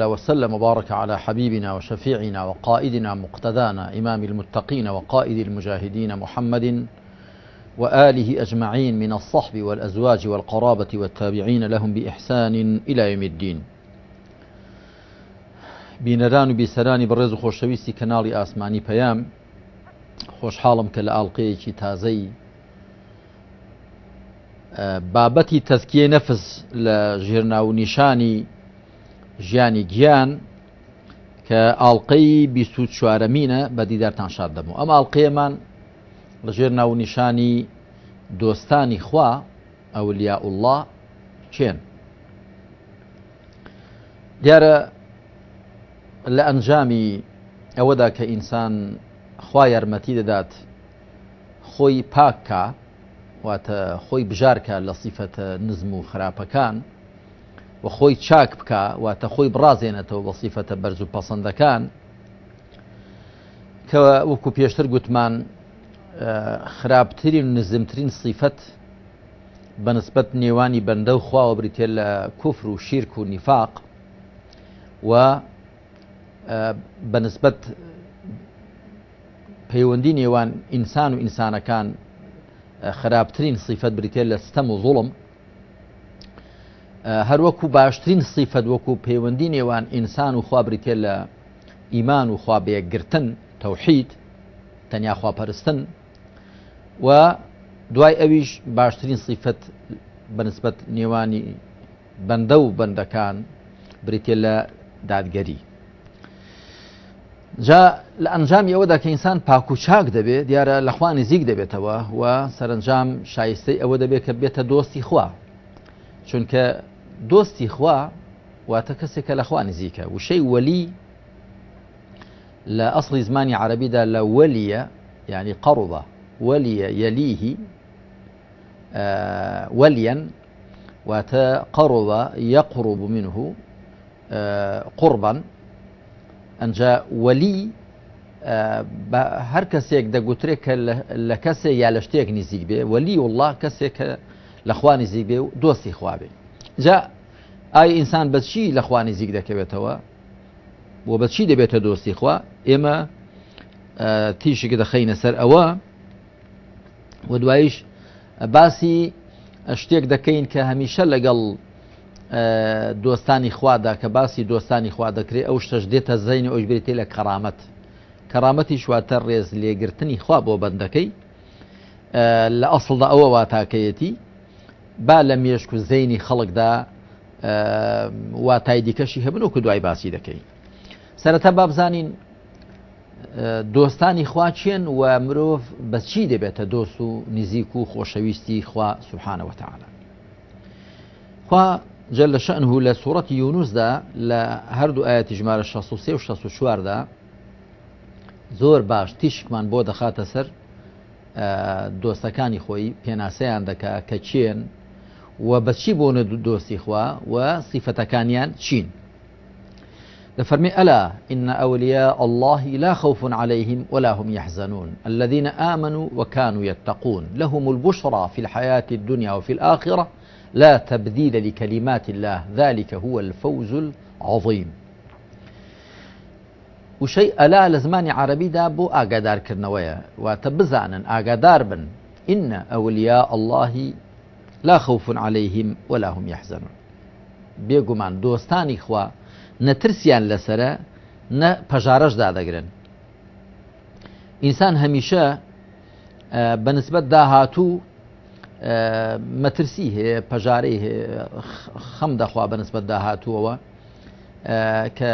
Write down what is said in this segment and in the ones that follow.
لا وسلم وبارك على حبيبنا وشفيعنا وقائدنا مقتدانا إمام المتقين وقائد المجاهدين محمد وآله أجمعين من الصحب والأزواج والقرابة والتابعين لهم بإحسان إلى يوم الدين بینەران و برز بەڕێز و آسماني بيام خوش حالم خۆشحاڵم کە لە ئاڵلقەیەکی تازەی آه، بابەتی تەسکیە نەفس ژیانی گیان کە ئاڵلقەی بیست چوارەمینە بە دیدارتان شاد دەمو ئەم ئاڵلقەیەمان لەژێر ناونیشانی دۆستانی خوا ئەولیا الله چێن دیارە لە ئەنجامی ئەوەدا کە ئینسان خوا یارمەتی دەدات خۆی پاککە واتە خۆی بژارکە لە سیفەتە نزم و خراپەکان و خۆی چاک بکە واتە خۆی بڕازێنێتەوە بەسیفەتە بەرز و پەسەندەکان کە وەکو پێشتر گوتمان خراپترین و نزمترین سیفەت بەنسبەت نێوانی بەندە و خواوە بریتێ لە کوفر و شیرک و نیفاق و بەنسبەت پەیوەندی نێوان ئینسان و ئینسانەکان خراپترین سیفەت بریتێ لە ستەم و زوڵم هەروەکو باشترین سیفەت وەکو پەیوەندی نێوان ئینسان و خوابریتێ لە ئیمان و خوابێگرتن تەوحید تەنیا خواپەرستن و دوای ئەویش باشترین سیفەت بەنسبەت نێوانی بەندە و بەندەکان بریتێ لە دادگەری جا لە ئەنجامی ئەوەدا کە ئینسان پاکو چاک دەبێت دیارە لەخوا نزیک دەبێتەوە و سەرنجام شایستەی ئەوە دەبێت کە بێتە دۆستی خوا چونکە دوستي خوا واتە کەسێک کە لەخوا نزیکە وشەی وەلی لە عربي زمانی عربیدا لە وەلیە ینی قەڕوبە وەلیە یەلیهی وەلیەن واتە قەڕوبە یەقڕوب منه قوربان ئەجا وەلی هەر کەسێک دەگوترێت کە لە کەسێک یا لە شتێک نزیک بێ وەلی وڵا کەسێک کە لەخوا نزیک بێ و دۆستی جا ئای ئینسان بەچی لەخوا نزیک دەکەوێتەوە بۆ بەچی دەبێتە دۆستی خوا ئێمە تیشێک دەخینە سەر ئەوە و دواییش باسی شتێک دەکەین کە هەمیشە لەگەڵ دۆستانی خوادا کە باسی دۆستانی خوا دەکرێت ئەو شتەش دێتە زین ئەوش برێتی لە کەرامەت کەرامەتی شواتە ڕێز لێگرتنی خوا بۆ بەندەکەی لە ئەسڵدا ئەوە واتاکەیەتی با لە مێشک و زەینی خەڵکدا واتای دیکەشی هەبن و کە دوای باسی دەکەین سەرەتا بابزانین دۆستانی خواچێن و مرۆڤ بەچی دەبێتە دۆست و نزیک و خۆشەویستی خوا سوحانەوە تەعاە خوا جل لە شەنه لە سوورەتی یونوسدا لە هەردوو ئاەتی ژمارە 16 و 16واردا زۆر باش تیشکمان بۆ دەخاتە سەر دۆستەکانی خۆی پێناسەیان دەکا کە چێن و بەچی بۆ دۆستی خوا و سیفەتەکانیان چین دفرمي ألا إن أولياء الله لا خوف عليهم ولا هم يحزنون الذين آمنوا وكانوا يتقون لهم البشرى في الحياة الدنيا وفي الآخرة لا تبديل لكلمات الله ذلك هو الفوز العظيم وشيء ألا لزمان عربي دابو آقادار كرنوية واتبزانا آقادار بن إن أولياء الله لا خوف عليهم ولا هم يحزنون بێگومان دوستاني خوا نەترسیان لەسرە نە پەژارەش دادەگرن ئینسان هەمیشە بەنسبەت داهاتوو مەترسی هەیە پەژارەی خەم دەخوا بەنسبەت داهاتووەوە کە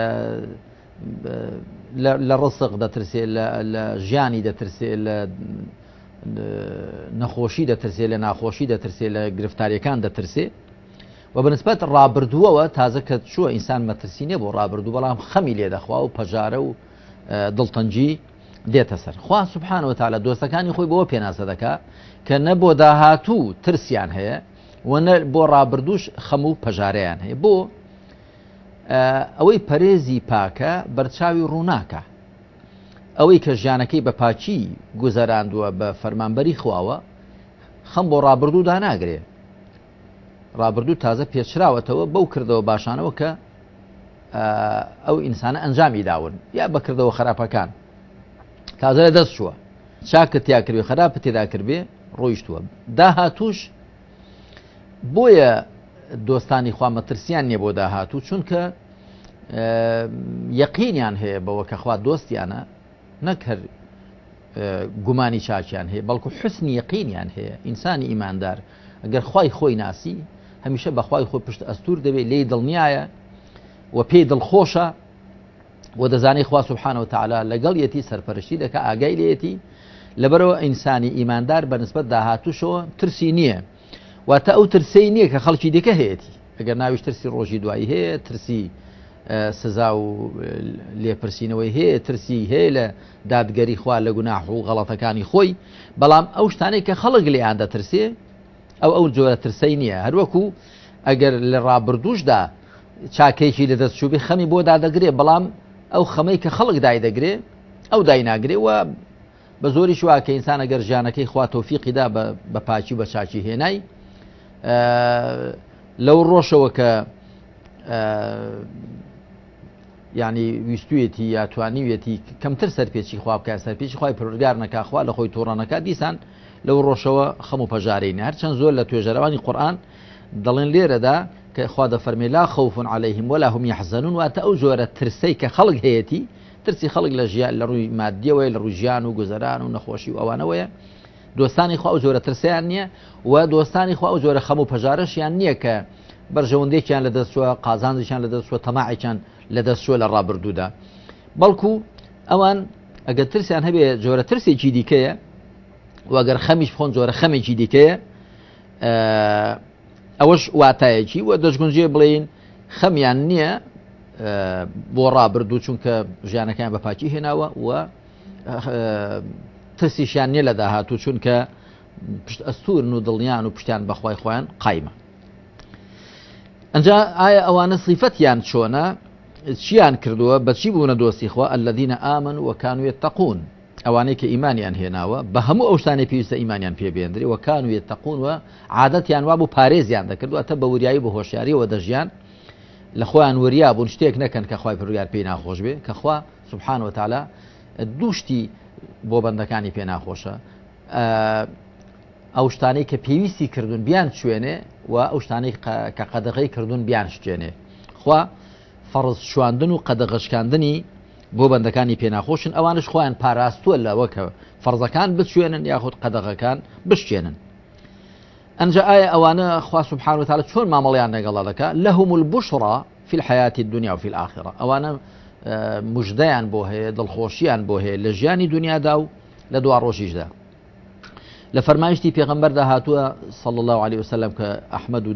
لە دا دەترسێت لە ژیانی دەترسێت لە نەخۆشی دەترسێ لە ناخۆشی دەترسێ لە گرفتاریەکان دەترسێ و بنسبەت ڕابردووەوە تازە کە چووە ئینسان مەترسینە بۆ ڕابردوو بەڵام خەمی لێدەخوا و پەژارە و دڵتەنجی دێتە سەر خوا سوبحانەوە تا لە دۆستەکانی خۆی بۆ پێناسە دەکا کە نە بۆ داهاتوو ترسیان هەیە وەنە بۆ ڕابردوش خەم و پەژارەیان هەیە بۆ ئەوەی پەرێزی پاکە بەرچاوی ڕووناکە ئەوەی کە ژیانەکەی بە پاچی گوزەراندووە بە فەرمانبەری خواوە خەم بۆ ڕابردوو داناگرێ ڕابردوو تازە پێچراوەتەوە بەو کردەوە باشانەوە کە ئەو ئینسانە ئەنجامی داون یا بەکردەوە خراپەکان تازە لە دەست شووە چاکە تیاکروێ خراپە تێداکردێ ڕۆیشتووە داهاتوش بۆیە دۆستانی خوامەترسیان نییە بۆ داهاتوو چونکە یەقینیان هەیە بەوە کەخوا دۆستیانە نەک هەر گومانی چاکیان هەیە بەڵکو حسنی یقینیان هەیە ئینسانی ئیماندار ئەگەر خی خۆی ناسی هەمیشە بەخوای خۆ پشت ئەستور دەبێت لی دڵنیایە و پێی دڵخۆشە و دەزانانی خوا سبحانەوە تعالا لەگەڵ یەتی سەرپەرشتی دەکە ئاگای لێتی لەبەرەوە ئینسانی ئیماندار بە نسبت داهاتوشەوە ترسی نییە واتە ئەو ترسی نییە کە خەڵکی دیکە هەیەی ئەگەر ناویش ترسی ڕۆژی دوایی هەیە ترسی سزا و لێپرسینەوەی هەیە ترسی هەیە لە دادگەری خوا لە گوناح و غەڵەتەکانی خۆی بەڵام ئەو شتانێک کە خەڵک لێیان دەترسێ ئەو ئەو جۆرە ترسی نییە هەروەکو ئەگەر لە ڕابردوشدا چاکێکی لە دەستچوبی خەمی بۆ دادەگرێ بەڵام ئەو خەمەی کە خەڵک دای دەگرێ ئەو دایناگرێەوە بە زۆری شووا کە ئینسان ئەگەر ژیانەکەی خوا تۆفیقیدا بە پاچی بە چاچی هێنای لەو ڕۆشەوە کە ینی ویستویەتی یاتوانیوێتی کەمتر سەرپێکی خواب بکە سەرپێکی خی پرگار نکخوا لە خۆی تۆڕانەکە دیسان لەو ڕۆشەوە خەم و پەژارین هەرچەند زۆر لە توێژەرەوانی قورآن دەڵێن لێرەدا کە خوا دەفەرمێ لا خەوفون عليهلەیهم ولا هم یحزنون واتە ئەو جۆرە ترسەی کە خەڵک هەیەی ترسی خەڵک لە ژیان لە ڕووی مادیەوەی لە ڕوژیان و گوزەران و نەخۆشی و ئەوانەوەیە دۆستانی خوا ئەو جۆرە ترسیان نییە و دۆستانی خوا ئەو جۆرە خەم و پەژارشیان نییە کە بەرژەوندێکیان لە دەستوە قازانشیان لە دەستوە تەماعیان لە دەستوە لە ڕابردوودا بەڵکو ئەوان ئەگە ترسیان هەبێ جۆرە ترسێکی دیکەیە وەگەر خەمیش خۆن جۆرە خەمێکی دیکەیە ئەوەش واتایەکی وە دەستگونجێ بڵین خەمیان نییە بۆ ڕابردوو چونکە ژیانەکان بە پاکی هێناوە وە ترسیشان نیە لە داهاتوو چونکە پشت ئەستورن و دڵنیان و پشتیان بەخوای خۆیان قایمە. ئەجا ئایا ئەوانە سیفەتیان چۆنە چیان کردووە بەچی بوونە دۆستی خوا ئەلدینە ئامن وەکانوێت تەقون ئەوانەیە کە ایمانیان هێناوە بە هەموو ئەو شتانی پێویستە ایمانیان پێبێندری وەکانوێت تەقونوە عادەتیان وا بوو پارێزیان دەکردووە تە بە وریایی بە هۆشیاریەوە دەژیان لە خۆیان وریا بوون شتێک نەکەن کە خخوای پرگار پێی ناخۆش بێ کە خوا سبحان وتالە دووشتی بۆ بەندەکانی پێ ناخۆشە ئەو شتانەی کە پێویستی کردوون بیان شوێنێ و ئەو شتانی کە قەدەغی کردوون بیان شتێنێ خوا فەرز شواندن و قەدەغشکاندنی بۆ بەندەکانی پێناخۆشن ئەوانش خۆیان پاراستووە لەوەکەوە فەرزەکان بچێنن یاخود قەدەغەکان بشتێنن ئەنج ئایا ئەوانە خوا سبحان وتالە چۆن مامەڵیان لەگەڵا دەکە لە هەمول بشڕ في الحياة الدنيا وفي الآخرة ئەوانە مژدایان بۆ هەیە دڵخۆشیان بۆ هەیە لە ژیانی دنیادا و لە دوا ڕۆژیشدا لە فەرمایشتی پێغمبەردا هاتووە صل الله عليه وسلم کە ئەحمد و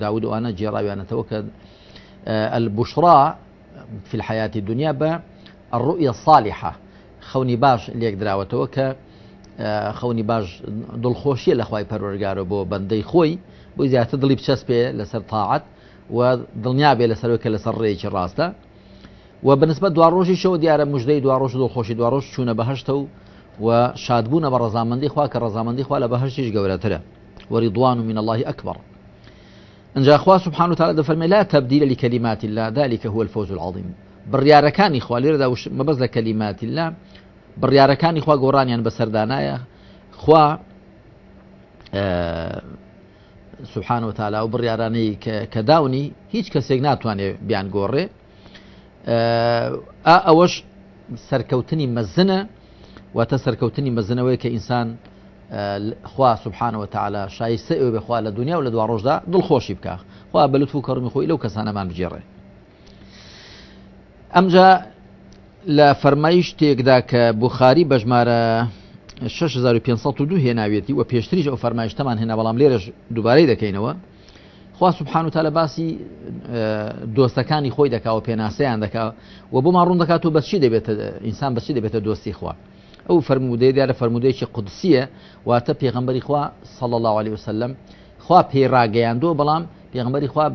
داود ئەوانە جێراویانەتەوە کە آه، البشرى في الحياة الدنيا بە الرؤية الصالحة خوني باش اللي يقدر کە آه، خوني باش دول خوشي خی پەرۆرگارە بۆ بندي خوي بو إذا دڵی بشاس پێ لسر طاعت و دڵنیا لسر لەسەرەوەکە لسر ڕێکی ڕاستە و بنسبە روشي شەوە دیارە مژدەی دواڕۆژ دڵخۆشی دواڕۆژ چوونە بەهشتە و و شادبوونە بە ڕزامەندی خوا کە ڕزامەندی خوا لە بەهشتیش گەورەترە وەری من الله أكبر ئەجا خوا سبحان و تعالى دەفەرمێ لا تبدیل لە کەلیماتی الله ذلك هو الفوز العظیم بڕیارەکانی خوا لێرەدا مەبەز لە کەلیماتی الله بڕیارەکانی خوا گۆڕانیان بەسەردانایە خوا سبحان و تعالا و بڕیارانەی کە داونی هیچ کەسێک ناتوانێت بیان گۆڕێ ئەوەش سەرکەوتنی مەزنە واتە سەرکەوتنی مەزنەوەی کە ئینسان خوا سبحانەوە تعالا شایسە ئەو بخوا لە دنیا و لە دوا ڕۆژدا دڵخۆشی بکە خوا بەلوت و کەڕمی خۆی لەو کەسانەمان بجێڕێ ئەمجا لە فەرمایش تێکدا کە بخاری بەژمارە 6502 هێناوێتی و پێشتریش ئەو فەرمایشتەمان هێنا بەڵام لێرەش دووبارەی دەکەینەوە خوا سبحان و تا لە باسی دۆستەکانی خۆی دەکا و پێناسەیان دەکا و بۆ ما ڕوون دەکات و بەچی دەبێت ئینسان بەچی دەبێتە دۆستی خوا دي فرەرمودەی فرموده فرەرمودەیەکی قدسيه واتە پیغمبري خوا صلى الله عليه وسلم خوا پێڕاگەیاندوە بەڵام پیغمبري خوا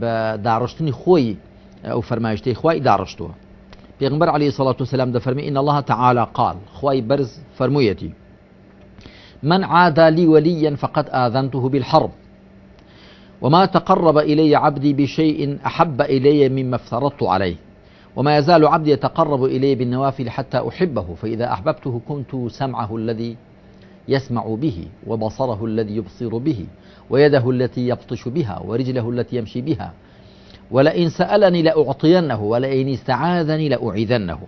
بە داڕشتنی خوي او فەرمایشتەی خوای داڕشتووە پێغمبەر عليه والسلام ده فرمي إن الله تعالى قال خوي برز فرمويتي من عادى لي وليا فقد آذنته بالحرب وما تقرب إلي عبدي بشيء أحب إلي مما افترضت عليه وما يزال عبدي يتقرب إلي بالنوافل حتى أحبه فإذا أحببته كنت سمعه الذي يسمع به وبصره الذي يبصر به ويده التي يبطش بها ورجله التي يمشي بها ولئن سألني لأعطينه ولئن استعاذني لأعيذنه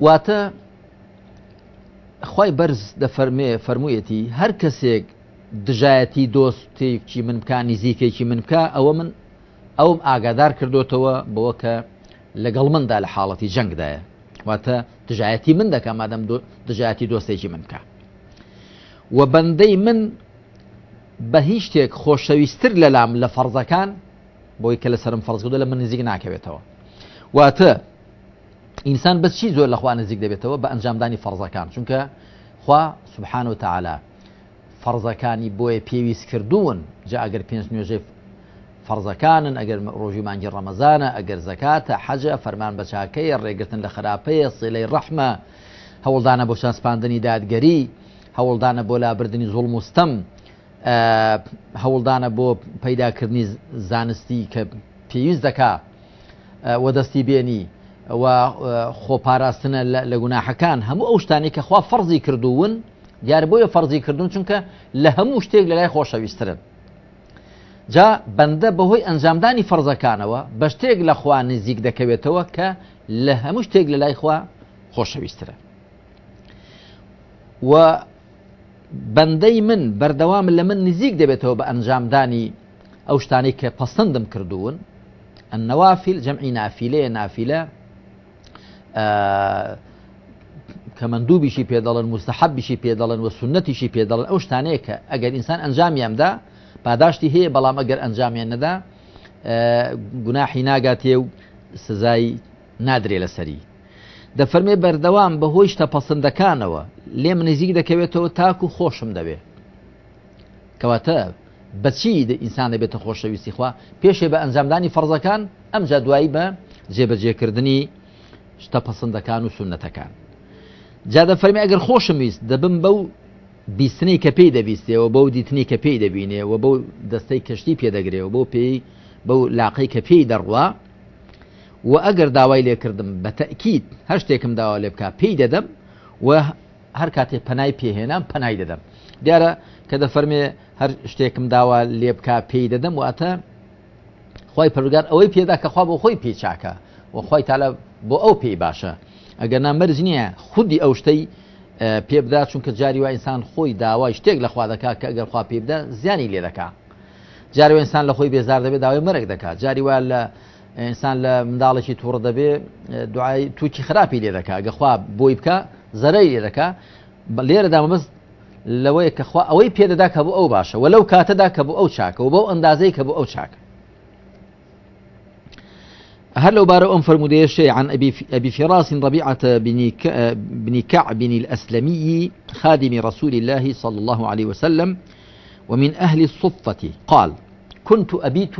واتا خوي برز دفرمي فرمويتي فەرموویەتی هەر کەسێک دژایەتی دۆستی من بکە نزیکێکی من بکە او من ئەوم ئاگادار کردوتەوە بەوە کە لەگەڵ مندا لە حاڵەتی جەنگدایە واتە دژایەتی من دەکە مادەم دژایەتی دۆستێکی منکە و بەندەی من بە هیچ شتێک خۆشەویستتر لە لام لە فەرزەکان بۆی کە لە سرم فەرزگودە لە من نزیک ناکەوێتەوە واتە ئینسان بە چی زۆر لەخوا نزیک دەبێتەوە بە ئەنجامدانی فەرزەکان چونکە خوا سبحان و تعالا فەرزەکانی بۆیە پێویست کردوون جا ئەگەر پێنج نوێژێ فەرزەکانن ئەگەر ڕۆژی مانگی ڕەمەزانە ئەگەر زەکاتە حەجە فەرمان بەچاکەیە ڕێگرتن لە خراپەیە سیلەی ڕەحمە هەوڵدانە بۆ شانسپاندنی دادگەری هەوڵدانە بۆ لابردننی زۆڵ مستەم هەوڵدانە بۆ پەیداکردنی زانستی کە پێویست دەکا وە دەستی بێنی خۆپاراستنە لە گوناحەکان هەموو ئەو شتانی کە خوا فەرزی کردوون دیار بۆیە فەرزی کردوون چونکە لە هەموو شتێک لەلای خۆشەویسترن جا بەندە بەهۆی ئەنجامدانی فەرزەکانەوە بە شتێک لە خوا نزیک دەکەوێتەوە کە لە هەموو شتێک لە لای خوا خۆشەویسترە و بەندەی من بەردەوام لە من نزیک دەبێتەوە بە ئەنجامدانی ئەو شتانی کە پەسەندم کردوون ئەنەوافیل جەمعی نافیلەیە نافیلە کە مندوبیشی پێدەڵن مستحبیشی پێدەڵن و سنتیشی پێدەڵن ئەو شتانەیە کە ئەگەر ئینسان ئەنجامیاندا پاداشتی هەیە بەڵام ئەگەر ئەنجامیان نەدا گوناحی ناگاتێ و سزایی نادرێ لەسەری دەفەرمێ بەردەوام بە هۆی شتە پەسەندەکانەوە لێم نزیک دەکەوێتەوە تاکو خۆشم دەبێ کەواتە بەچی ئینسان دەبێتە خۆشەویستی خوا پێشێ بە ئەنجامدانی فەرزەکان ئەم جا دوایی بە جێبەجێکردنی شتە پەسەندەکان و سونەتەکان جا دەفەرمی ئەگەر خۆشم ویست دەبم بەو بیستنی کە پێی دەبیستێەوە بەو دیتنی کە پێی دەبینێەوە بەو دەستەی کەشتی پێدەگرێەوە بۆ پێی بەو لاقی کە پێی دەڕوا و ئەگەر داوای لێکردم بە تەکییت هەر شتێکم داوا لێ بکە پێی دەدەم و هەر کاتێ پەنای پێهێنان پەنای دەدەم دیارە کە دەفەرمێ هەر شتێکم داوا لێ بکە پێی دەدەم واتە خی پرگار ئەوەی پێدا کە خوا بۆ خۆی پێچاکە وخوای تاالە بۆ ئەو پێی باشە ئەگەر نامەرز نییە خودی ئەو شتەی پێ بدا چونکە جاری و ئینسان خۆی داوای شتێک لە خوا دەکا کە ئەگەر خوا پێ بدا زیانی لێ دەکا جاری ئینسان لە خۆی بێزار دەبێت داوای مەرەک دەکات جاری وا لە ئینسان لە منداڵێکی تووڕ دەبێ دوای تووکی خراپی لێ دەکا گەخوا بۆی بکە زەرەی لێ دەکا لێرە دامەست لەوەی کەخوا ئەوەی پێدەدا کە بوو ئەو باشە وە لەو کاتەدا کە بوو ئەو چاکە و بەو ئەندازەی کە بوو ئەو چاکە هل أبارئهم فرموده شيء عن أبي, أبي فراس ربيعة بن كعب الأسلمي خادم رسول الله صلى الله عليه وسلم ومن أهل الصفة قال كنت أبيت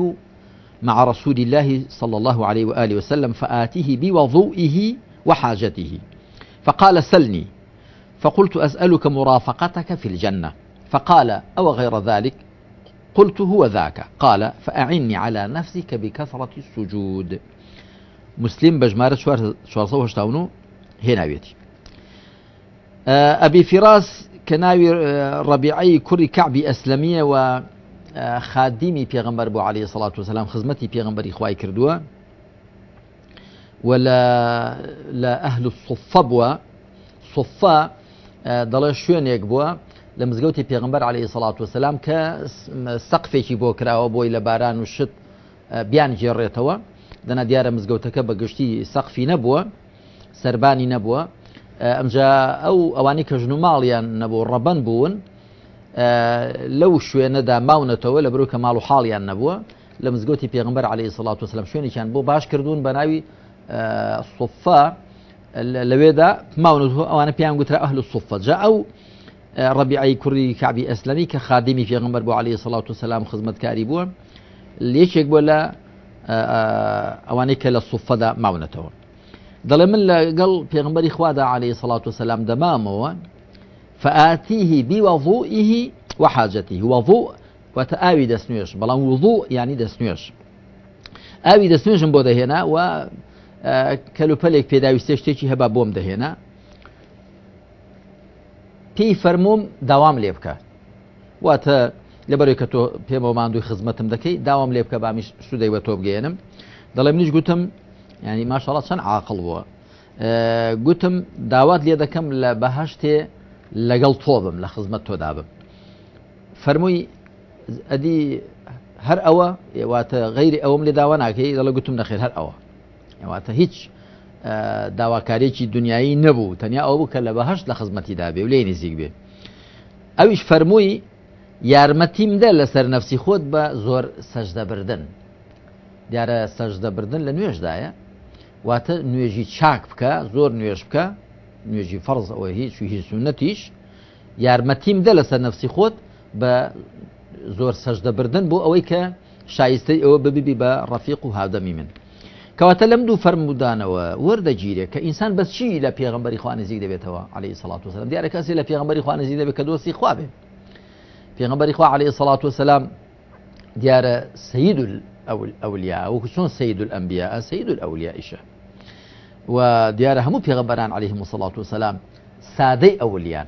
مع رسول الله صلى الله عليه وآله وسلم فآتيه بوضوئه وحاجته فقال سلني فقلت أسألك مرافقتك في الجنة فقال أو غير ذلك قلت هو ذاك قال فأعني على نفسك بكثرة السجود مسلم بجمارة شوار هشتاونو هنا بيتي أبي فراس كناوي ربيعي كري كعبي أسلمية و خادمی پێغمبەر بو عليه الصلاة والسلام خزمتي بيغنبر خوای کردووە ولا لە ئەهل سوفە بووە سوفە دەڵێ شوێنێک بووە لە مزگەوتی عليه الصلاة والسلام کە سەقفێکی بوكرا کراوە بو إلى باران وشت بيان بیان دنا دیارە مزگەوتەکە بە گشتی سەقفی نەبووە سربانی نەبووە اه، ئەمجا ئەو ئەوانی کە ژن و ماڵیان نەبوو ڕەبەن بوون اه، لەو شوێنەدا ماونەتەوە لە بروکە ماڵ و حاڵیان نەبووە لە مزگەوتی پێغمبەر عليه سڵات وسلم شوێنێکیان بۆ باش کردوون بە ناوی سوفا اه، لەوێدا ماونت ئەوانە پێیان گوترا اهل سوفە جا او ربيعي كري كعبي اسلامي كخادمي في پێغمبەر بۆ عليه الصلاة والسلام سلام خزمەتکاری بووە لێکێک بۆ لە ئەوانەی کە لە سوفەدا ماونەتەوە دەڵێ من لەگەڵ پێغمبەری خوادا عليه الصلاة والسلام دەمامەوە فآتیه بیوەضوئه وحاجەتی وەضوء وتە ئاوی دەستنوێش بەڵام وضوء يعني دسنوش آوي دسنوش بۆ هنا و في داوي شتێکی هبا بوم ده هنا فەرموم فرموم دوام بکە واتە لەبەرێک کە تۆ پێمە ماندوی خزمەتم دەکەی داوام لێ بکە بامیش سوودەی بە تۆ بگەێنم دەڵێم نیش گوتم ینی ماشاڵە چەند عاقل بووە گوتم داوات لێ دەکەم لە بەهشتێ لەگەڵ تۆ بم لە خزمەت تۆدا بم فەرمووی ئەدی هەر ئەوە واتە غیری ئەوم لێ داوا ناکەی دەڵە گوتم نەخێر هەر ئەوە واتە هیچ داواکارێکی دنیایی نەبوو تەنیا ئەو بکە لە بەهشت لە خزمەتی دابێ و لێ نزیک بێ ئەویش فەرمووی یارمەتیمدە لەسەر نفسی خۆت بە زۆر سەجدەبردن دیارە سەجدەبردن لە نوێژدایە واتە نوێژی چاک بکە زۆر نوێژ بکە نوێژی فەرز ئەوە هیچ و هیچسونەتیش یارمەتیمدە لەسەر نفسی خۆت بە زۆر سەجدەبردن بۆ ئەوەی کە شایستەی ئەوە ببیبی بە ڕەفیق و هاودەمی من کەواتە لەم دوو فەرمودانەوە وەردە گیرێک کە ئینسان بەس چی لە پێغمبەری خوانزیک دەبێتەوە علی سڵات وسلام دیارە کەسی لە پێغمبەری خوانزی دەبێت کە دۆستی خوابێت في پێغمبەری إخوة عليه الصلاة والسلام دیارە سيد الأولياء و سيد الأنبياء سيد الأولياء ئەولیائیشە وديار همو في پێغمبەران عليه الصلاة والسلام سادەی أولياء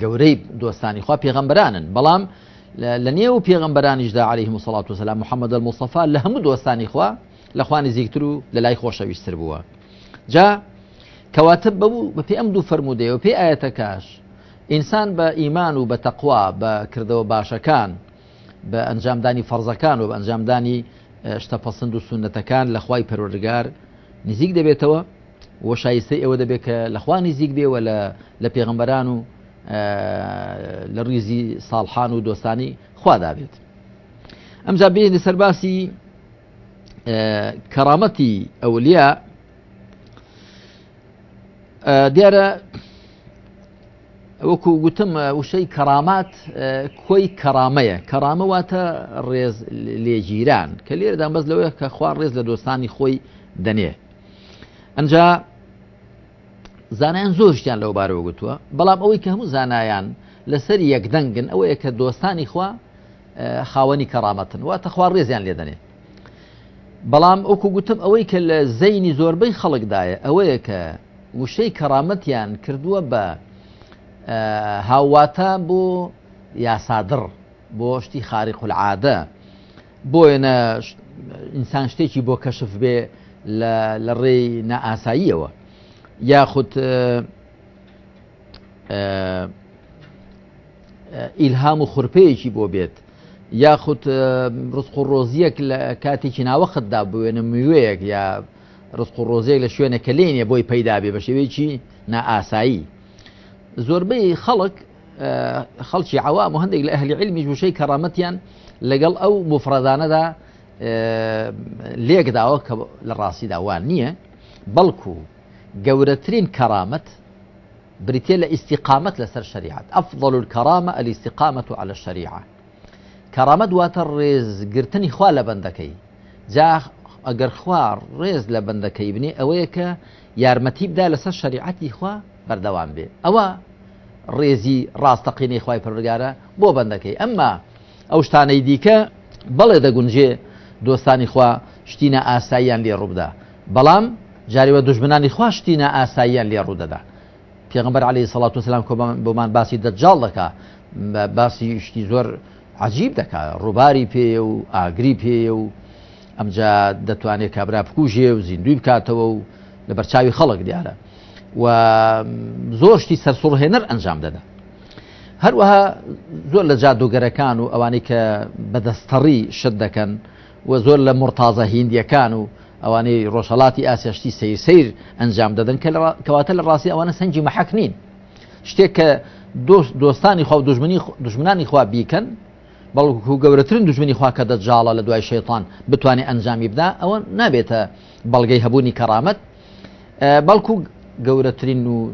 گەورەی دۆستانی خوا پێغمبرانن بەڵام لە نێو پێغمبرانیشدا عليه مسلات وسلام محەممەد المصطفى لە هەموو دۆستانی خوا لەخوانی زیکتر و لە لای خۆشەویستتر بووە جا كواتب بەبوو بە أمدو ئەم دوو فەرمودەیە و ئینسان بە ئیمان و بە تەقوا بەکردەوە باشەکان بە ئەنجامدانی فەرزەکان و بە ئەنجامدانی شتە پەسەند و سونەتەکان لە خوای پەرۆرگار نزیک دەبێتەوە وە شایستی ئەوە دەبێت کە لەخوا نزیک بێوە لە پێغمبەران و لە ڕیزی ساڵحان و دۆستانی خوادابێت ئەمجا بێنی سەرباسی کەرامەتی ئەولیا دیارە وەکو گوتم وشەی کەرامات کۆی کەرامەیە کەرامەواتە ڕێز لێگیران کە لێرەدان بەس لەوەیە کە خوار ڕێز لە دۆستانی خۆی دەنێ ئەجا زانایان زۆرشتیان لەو بارەوە گوتووە بەڵام ئەوەی کە هەموو زانایان لەسەر یەکدەنگن ئەوەیە کە دۆستانی خوا خاوەنی کەرامەتن واتە خوار ڕێزیان لێدەنێ بەڵام ئەوکو گوتم ئەوەی کە لە زەینی زۆربەی خەڵکدایە ئەوەیە کە وشەی کەرامەتیان کردووە بە هاواتە بۆ یاسادر بۆ شتی خاری قولعادە بۆیە ئینسان شتێکی بۆ کەشف بێ لە ڕێی نائاساییەوە یاخود ئیلهام و خورپەیەکی بۆ بێت یاخود ڕسق و ڕۆزیەک لە کاتێکی ناوەختدا بوێنە میوەیەک یا ڕسق و ڕۆزیەک لە شوێنە کە لێنە بۆی پەیدا بێ بە شێوەیەکی نائاسایی زربي خلق آه، خلشي عوام وهندق لأهل علمي جو شي كرامتيان لقل أو مفردان دا آه، ليك داوك للراسي داوان نية بلكو قورترين كرامت بريتيلا استقامة لسر الشريعة أفضل الكرامة الاستقامة على الشريعة كرامت واتر ريز قرتني خوا لبندكي جا اگر خوار ريز لبندكي بني اويك يارمتيب دا لسر شريعتي خوا بەردەوام بێ ئەوە ڕێزی ڕاستەقینی خی پرگارە بۆ بەندەکەی ئەمما ئەو شتانەی دیکە بەڵێ دەگونجێ دۆستانی خوا شتینە ئاساییان لێ ڕوودا بەڵام جاریوە دژمنانی خوا شتینە ئاساییان لێ ڕوودەدا پێغمبەر علی سەڵات وسلام بۆمان باسی دەجاڵ دەکا باسی شتی زۆر عجیب دەکا ڕووباری پێ و ئاگری پێ و ئەمجا دەتوانێت کابرا بکوژێ و زیندوی بکاتەوە و لە بەرچاوی خەڵک دیارە و زۆر شتی سەرسوڕهێنەر ئەنجام دەدا هەروەها زۆر لە جادوگەرەکان و ئەوانەی کە بەدەستەڕی شت دەکەن و زۆر لە مرتازە هیندیەکان و ئەوانەی ڕۆژهڵاتی ئاسیشتی سیر سیر ئەنجام دەدەن کەواتە لە ڕاستی ئەوانە سنجی مەحەک نین شتێک کە دۆستانی خوا دژمنانی خوا بیکەن بەڵکو گەورەترین دژمنی خوا کە دەجاڵە لە دوای شەیطان بتوانێت ئەنجامی بدا ئەوە نابێتە بەڵگەی هەبوونی کەرامەت بەڵکو گەورەترین و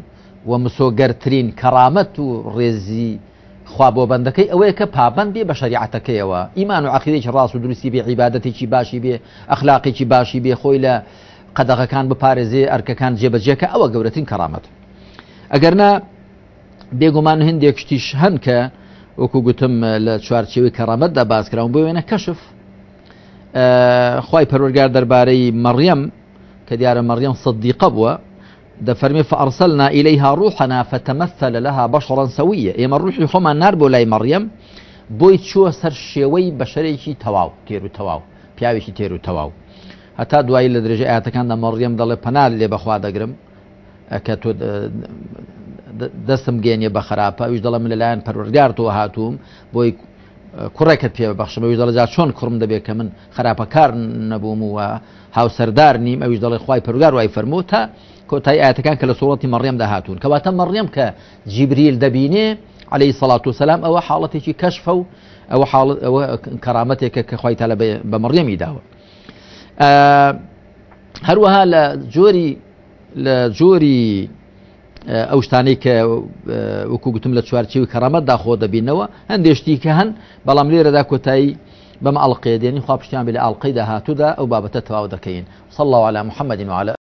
وە مسۆگەرترین کەرامەت و ڕێزی خوا بۆ بەندەکەی ئەوەیە کە پابند بێ بە شریعەتەکەیەوە ئیمان و عقیدێکی ڕاست و درستی بێ عیباەتێکی باشی بێ ئەخلاقێکی باشی بێ خۆی لە قەدەغەکان بپارێزێ ئەرکەکان جێبەجێکە ئەوە گەورەترین کەرامەت ئەگەرنا بێگومان هندێک شتیش هەن کە وەکو گوتم لە چوارچێوی کەرامەتدا باسکراون بۆ وێنە کەشف خی پەرۆرگار دەربارەی مەڕیم کە دیارە مەڕیم سەدیقە بووە دەفەرمی فەرسەلنا ئیلەیها ڕوحنا فتەمەثل لەها بەشڕەن سەویە ئێمە ڕوحی خۆمان نار بۆ لای مەڕەم بۆی چووە سەر شێوەی بەشەرێکی تەواو تێر و تەواو پیاوێکی تێر و تەواو هەتا دوایی لە درێژە ئاەتەکاندا مەڕەم دەڵێ پەنال لێ بەخوا دەگرم کە تۆ دەستم گەێنێ بە خراپە ئەوش دەڵم لەلایەن پەروەرگار تۆ هاتووم بۆی کوڕێکت پێ بەخشم ئەوی دەڵجا چۆن کوڕم دەبێت کە من خراپەکار نەبووم وە هاوسەردار نیم ئەویش دەڵی خی پرگار وای فەرموو تا کۆتای ئاەتەکان کە لە سوڵەتی مەڕێمدا هاتوون کەواتە مەڕێم کە جیبریل دەبینێ عليهەی سەڵات و سەسلام ئەوە حاڵەتێکی کەشفە و ئەوە کەرامەتێکە کە خی تا لە بە مەڕێمی داوە هەروەها لە جۆری لە جۆری ئەو شتانی کە وەکو گوتم لە چوارچی و کەرەمەتدا خۆ دەبینەوە هەندێشتی کە هەن بەڵام لێرەدا کۆتایی بەم ئەڵلقێ دێنی خواپشتیان بێ لە ئەڵلقەی داهاتوودا ئەو بابەتە تەواو دەکەین سەڵ على محەممەدین وعاە